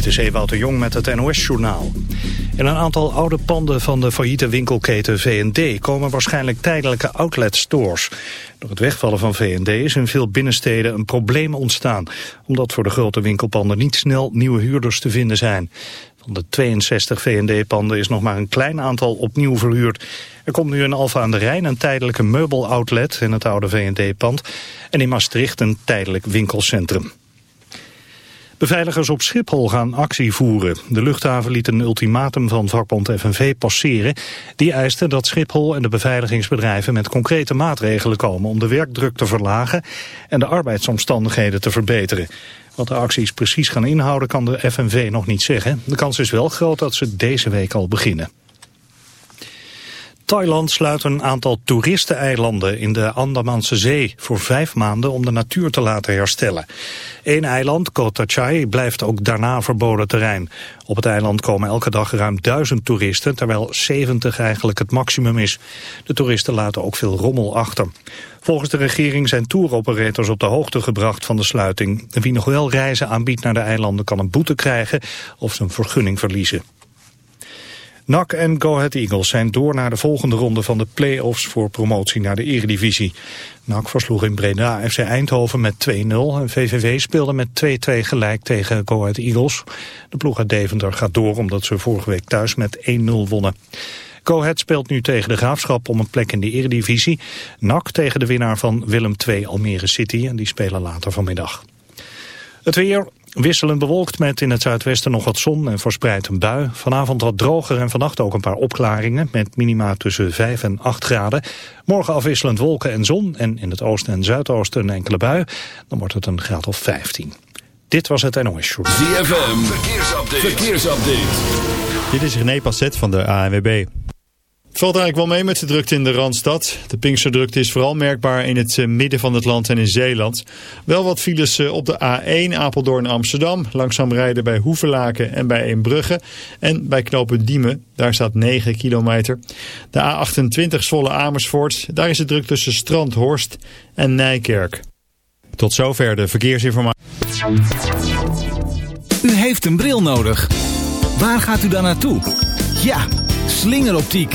Dit is Ewout Jong met het NOS-journaal. In een aantal oude panden van de failliete winkelketen V&D komen waarschijnlijk tijdelijke outlet-stores. Door het wegvallen van V&D is in veel binnensteden een probleem ontstaan, omdat voor de grote winkelpanden niet snel nieuwe huurders te vinden zijn. Van de 62 V&D-panden is nog maar een klein aantal opnieuw verhuurd. Er komt nu in Alfa aan de Rijn een tijdelijke meubeloutlet in het oude V&D-pand en in Maastricht een tijdelijk winkelcentrum. Beveiligers op Schiphol gaan actie voeren. De luchthaven liet een ultimatum van vakbond FNV passeren. Die eiste dat Schiphol en de beveiligingsbedrijven met concrete maatregelen komen... om de werkdruk te verlagen en de arbeidsomstandigheden te verbeteren. Wat de acties precies gaan inhouden kan de FNV nog niet zeggen. De kans is wel groot dat ze deze week al beginnen. Thailand sluit een aantal toeristeneilanden in de Andamanse Zee voor vijf maanden om de natuur te laten herstellen. Eén eiland, Koh Chai, blijft ook daarna verboden terrein. Op het eiland komen elke dag ruim duizend toeristen, terwijl 70 eigenlijk het maximum is. De toeristen laten ook veel rommel achter. Volgens de regering zijn touroperators op de hoogte gebracht van de sluiting. Wie nog wel reizen aanbiedt naar de eilanden kan een boete krijgen of zijn vergunning verliezen. NAC en Go Ahead Eagles zijn door naar de volgende ronde van de play-offs voor promotie naar de eredivisie. NAC versloeg in Breda FC Eindhoven met 2-0 en VVV speelde met 2-2 gelijk tegen Go Ahead Eagles. De ploeg uit Deventer gaat door omdat ze vorige week thuis met 1-0 wonnen. Go Ahead speelt nu tegen de Graafschap om een plek in de eredivisie. NAC tegen de winnaar van Willem II Almere City en die spelen later vanmiddag. Het weer, Wisselend bewolkt met in het zuidwesten nog wat zon en verspreid een bui. Vanavond wat droger en vannacht ook een paar opklaringen met minima tussen 5 en 8 graden. Morgen afwisselend wolken en zon en in het oosten en zuidoosten een enkele bui. Dan wordt het een graad of 15. Dit was het NOS Show. ZFM, verkeersupdate. verkeersupdate. Dit is René Passet van de ANWB. Valt eigenlijk wel mee met de drukte in de Randstad. De Pinksterdrukte is vooral merkbaar in het eh, midden van het land en in Zeeland. Wel wat files eh, op de A1 Apeldoorn-Amsterdam. Langzaam rijden bij Hoevelaken en bij Eembrugge. En bij knooppunt Diemen, daar staat 9 kilometer. De A28 Zwolle-Amersfoort, daar is het druk tussen Strandhorst en Nijkerk. Tot zover de verkeersinformatie. U heeft een bril nodig. Waar gaat u dan naartoe? Ja, slingeroptiek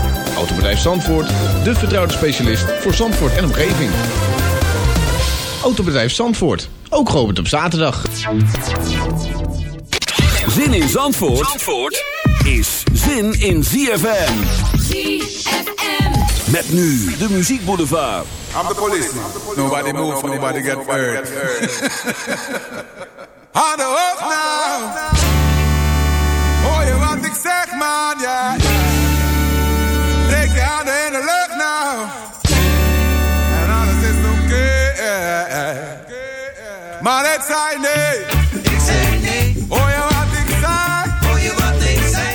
Autobedrijf Zandvoort, de vertrouwde specialist voor Zandvoort en omgeving. Autobedrijf Zandvoort, ook geopend op zaterdag. Zin in Zandvoort, Zandvoort is zin in ZFM. ZFM. Met nu de muziekboulevard. I'm the policeman. Nobody move, nobody get hurt. Hand up now. Oh, je wat ik zeg, man, ja. Het zijn nee. Ik zeg nee. Oh, je wat ik zei. Hoor je wat ik zei?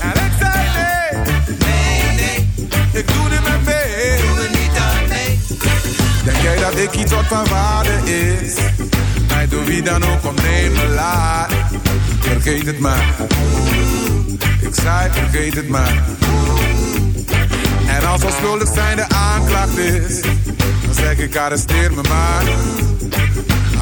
En ik zei nee. Nee, nee. Ik doe niet meer mee. Doe er niet aan mee. Denk jij dat ik iets wat van waarde is? Mij door wie dan ook om neem me laat. Vergeet het maar. Ik zei vergeet het maar. En als al schuldig zijn de aanklacht is, dan zeg ik arresteer me maar.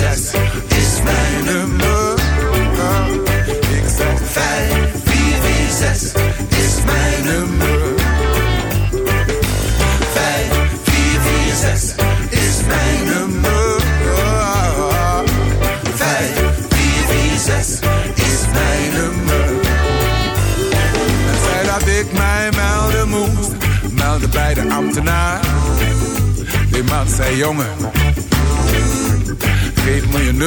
Zes is mijn nummer. Ik zeg vijf, vier, vier, zes is mijn nummer. Vijf, vier, vier, zes is mijn nummer. Vijf, vier, vier, zes is mijn nummer. En zei dat ik mij melden moest, melden bij de ambtenaar. Die man zei jongen,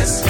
Yes.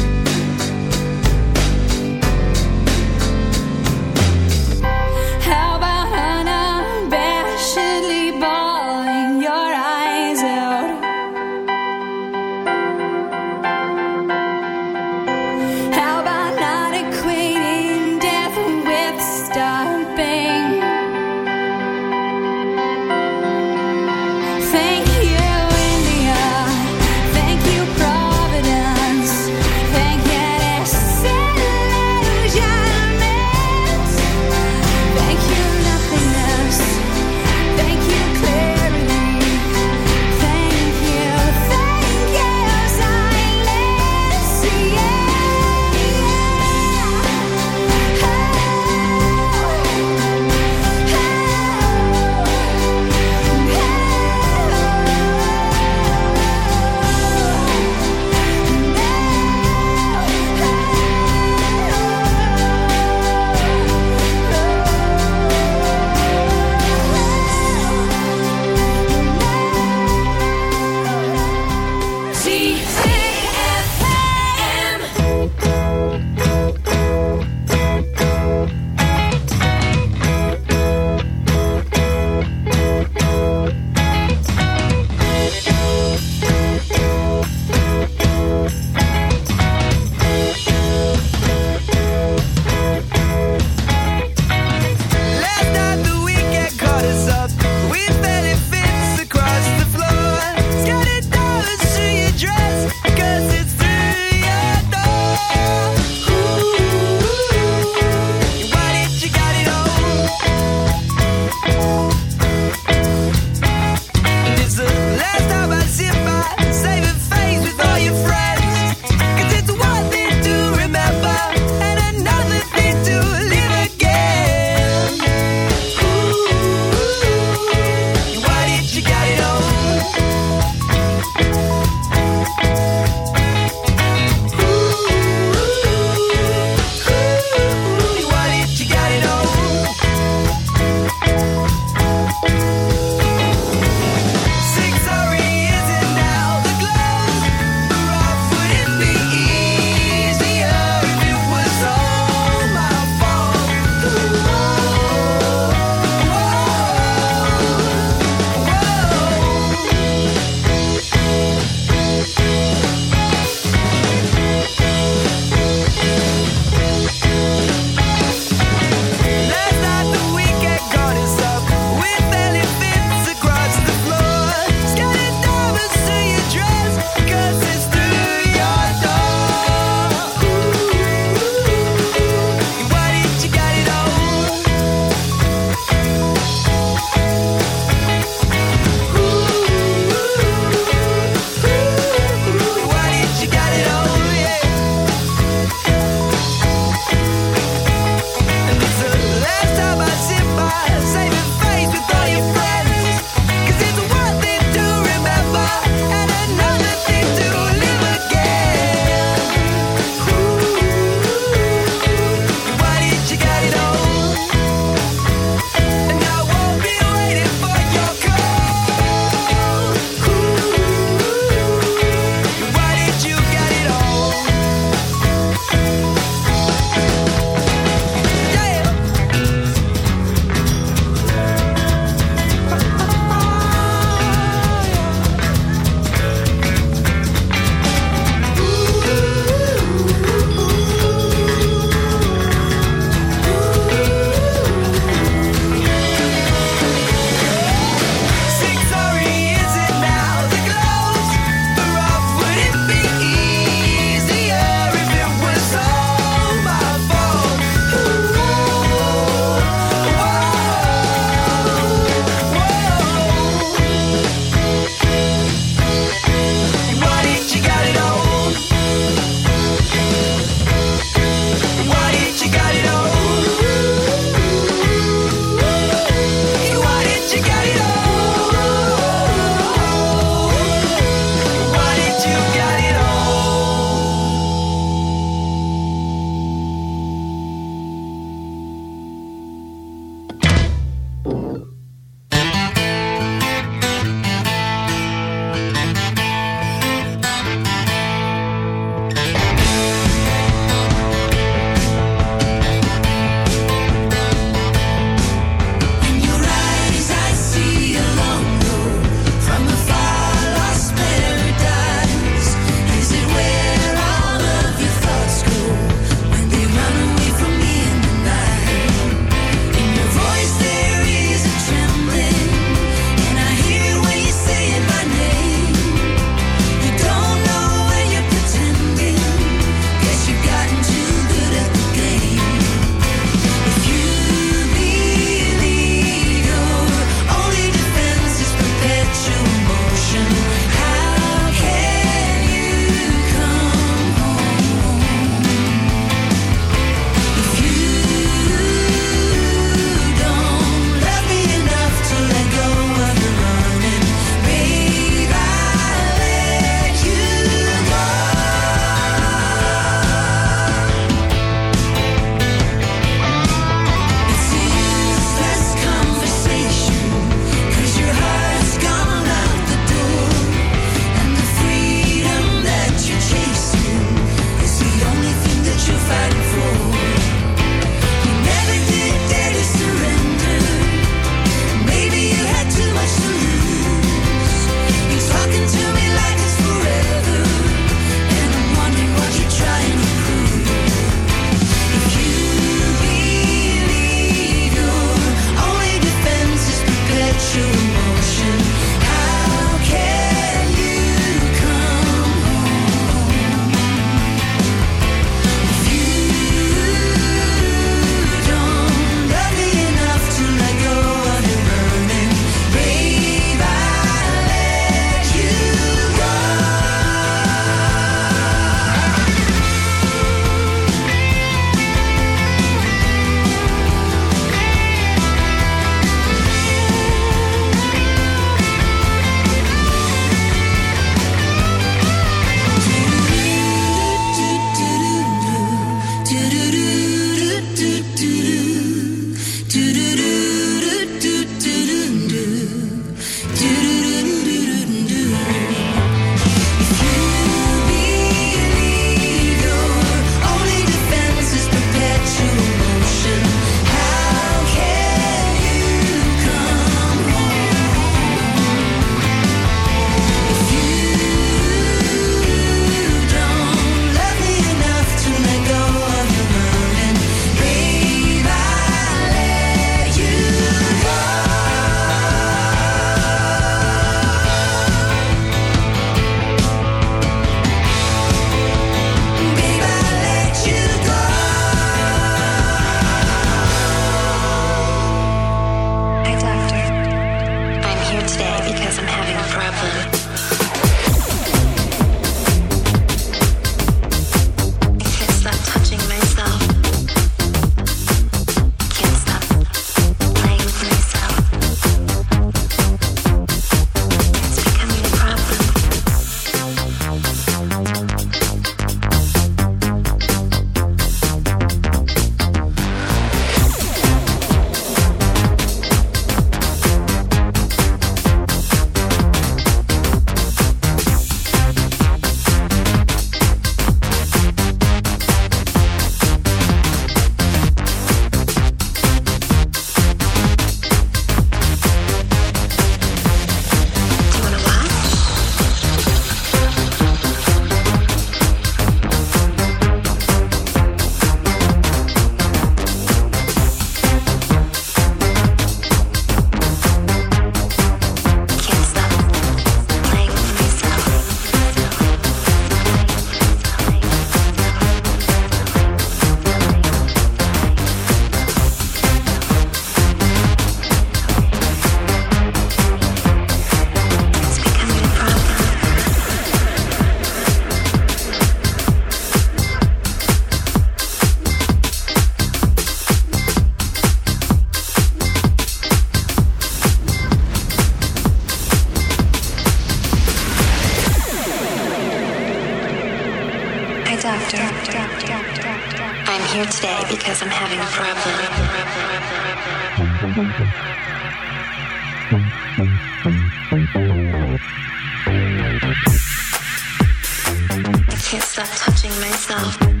can't stop touching myself.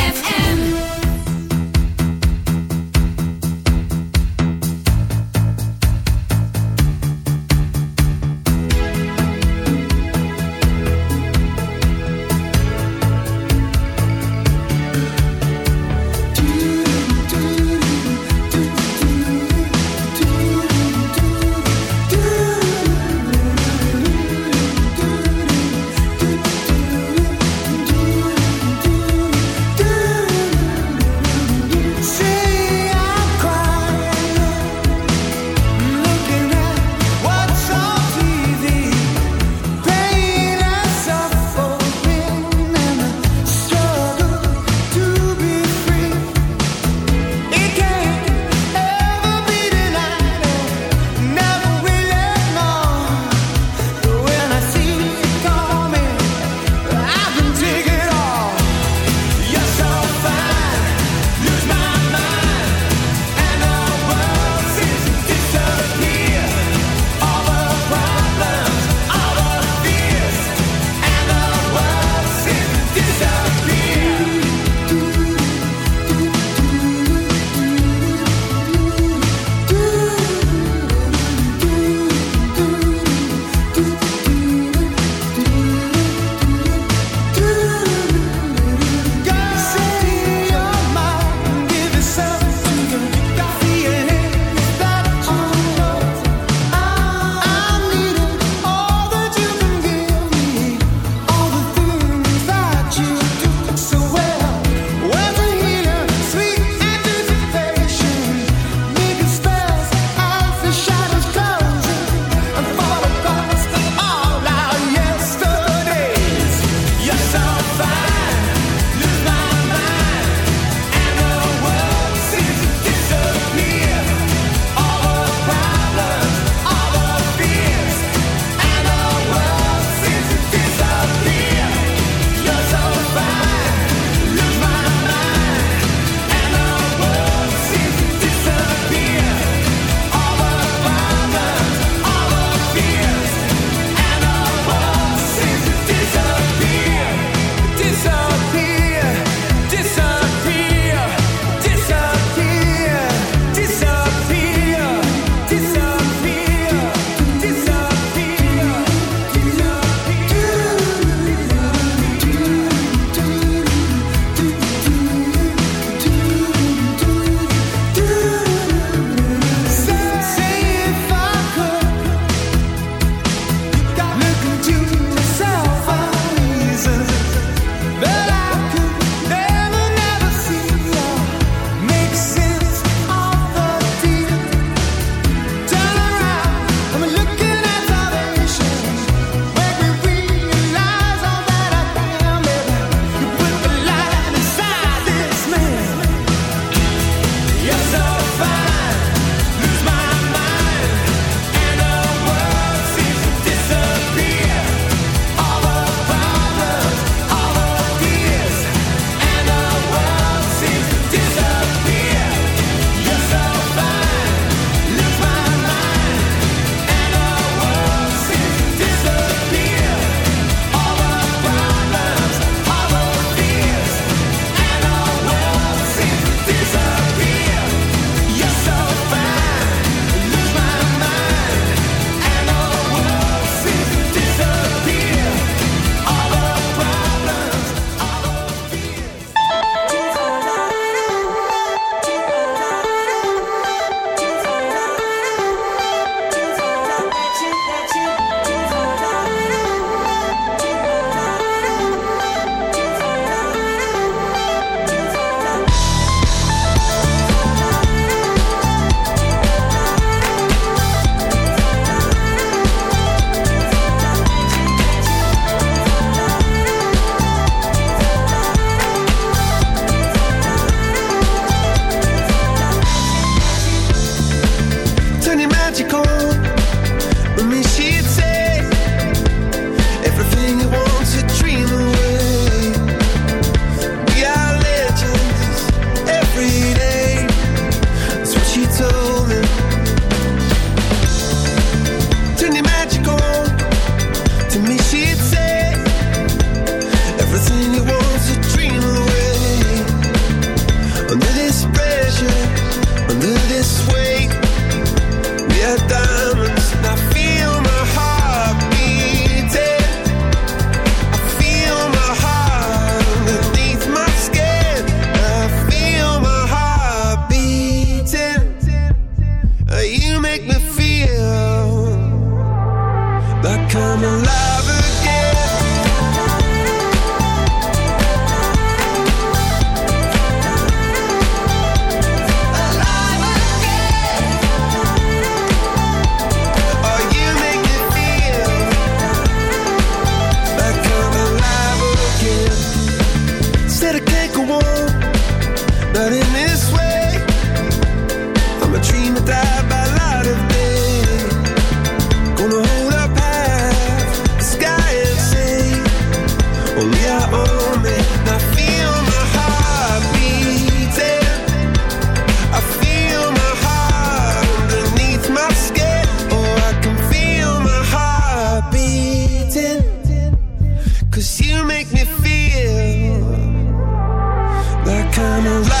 come around